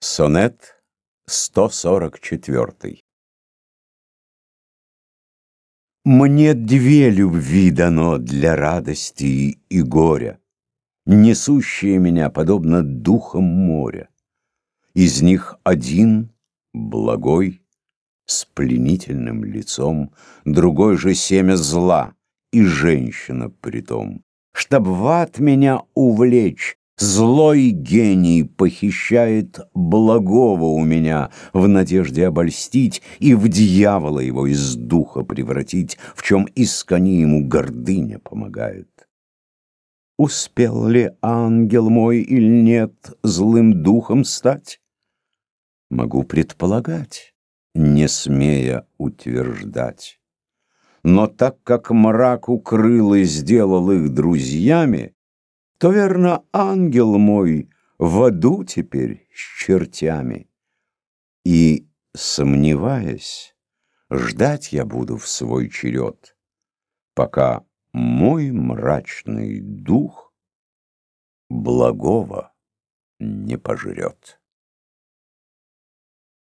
Сонет 144 Мне две любви дано для радости и горя, Несущие меня подобно духам моря. Из них один благой, с пленительным лицом, Другой же семя зла и женщина притом. Чтоб в ад меня увлечь, Злой гений похищает благого у меня В надежде обольстить И в дьявола его из духа превратить, В чем искони ему гордыня помогает. Успел ли ангел мой или нет Злым духом стать? Могу предполагать, Не смея утверждать. Но так как мрак укрыл и сделал их друзьями, то, верно, ангел мой в аду теперь с чертями. И, сомневаясь, ждать я буду в свой черед, пока мой мрачный дух благого не пожрет.